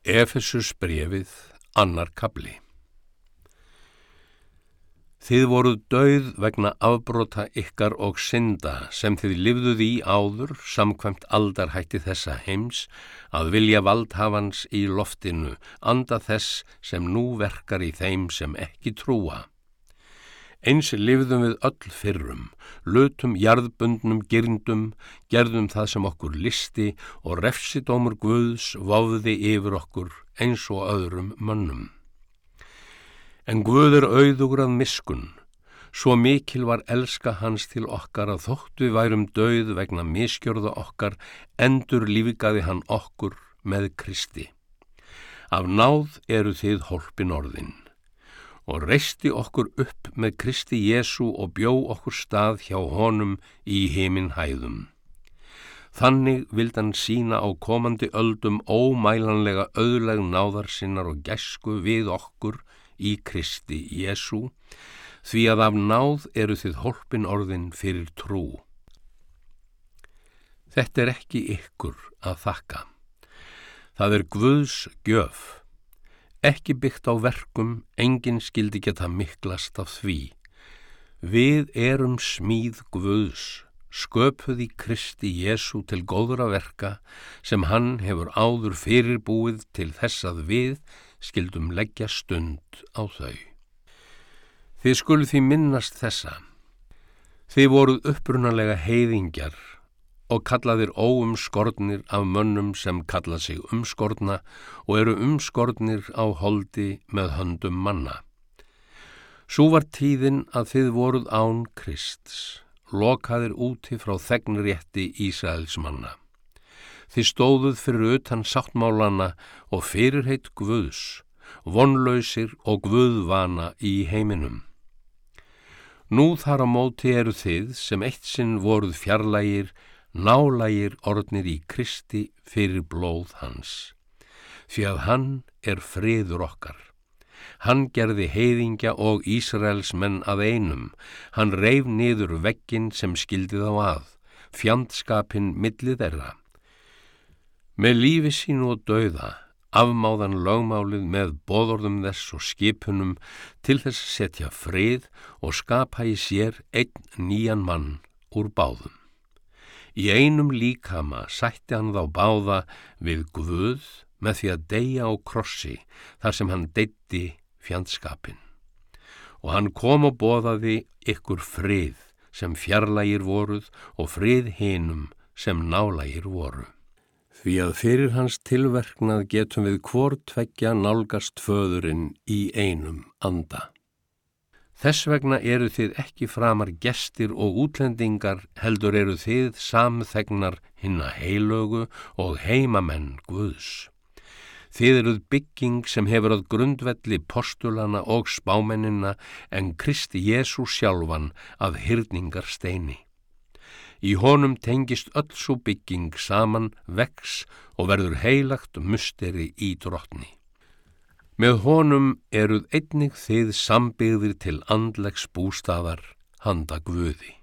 Efesus brefið, annar kabli. Þið voruð dauð vegna afbrota ykkar og synda sem þið livduð í áður samkvæmt aldarhætti þessa heims að vilja valdhafans í loftinu, anda þess sem nú verkar í þeim sem ekki trúa. Eins lifðum við öll fyrrum, lutum jarðbundnum girndum, gerðum það sem okkur listi og refsidómur Guðs váði yfir okkur eins og öðrum mönnum. En Guð er auðugur að miskun, svo mikil var elska hans til okkar að þótt við værum dauð vegna miskjörða okkar, endur lífikaði hann okkur með Kristi. Af náð eru þið holpin orðin og reisti okkur upp með Kristi Jésu og bjó okkur stað hjá honum í heiminn hæðum. Þannig vild hann sína á komandi öldum ómælanlega auðleg náðar sinnar og gæsku við okkur í Kristi Jésu, því að af náð eru þið holpin orðin fyrir trú. Þetta er ekki ykkur að þakka. Það er Guðs gjöf ekki byggt á verkum, enginn skildi geta miklast af því. Við erum smíð Guðs, sköpuð í Kristi Jésu til góðra verka sem hann hefur áður fyrirbúið til þess að við skildum leggja stund á þau. Þið skulu því minnast þessa. Þið voruð upprunalega heiðingjar og kallaðir óumskornir af mönnum sem kalla sig umskorna og eru umskornir á holdi með höndum manna. Svo var tíðin að þið voruð án Krists, lokaðir úti frá þegnrétti Ísraels manna. Þið stóðuð fyrir utan sáttmálana og fyrirheit Guðs, vonlausir og Guðvana í heiminum. Nú þar á móti eru þið sem eitt sinn voruð fjarlægir nálægir orðnir í Kristi fyrir blóð hans. Því að hann er friður okkar. Hann gerði heiðingja og Ísraels menn að einum. Hann reif niður veggin sem skildið á að, fjandskapin millið erða. Með lífi sín og dauða, afmáðan lögmálið með bóðorðum þess og skipunum til þess að setja frið og skapa í sér einn nýjan mann úr báðum. Í einum líkama sætti hann þá báða við Guð með því að deyja á krossi þar sem hann deytti fjandskapin. Og hann kom og bóðaði ykkur frið sem fjarlægir voruð og frið hinum sem nálægir voru. Því að fyrir hans tilverknað getum við hvort tveggja nálgast föðurinn í einum anda. Þess vegna eru þið ekki framar gestir og útlendingar heldur eru þið samþegnar hinna heilögu og heimamenn Guðs. Þið eruð bygging sem hefur að grundvelli postulana og spámennina en Kristi Jésu sjálfan að hyrningar steini. Í honum tengist öll svo bygging saman, vex og verður heilagt musteri í drotni. Með honum eruð einnig þið sambyggðir til andlegs bústafar handa Guði.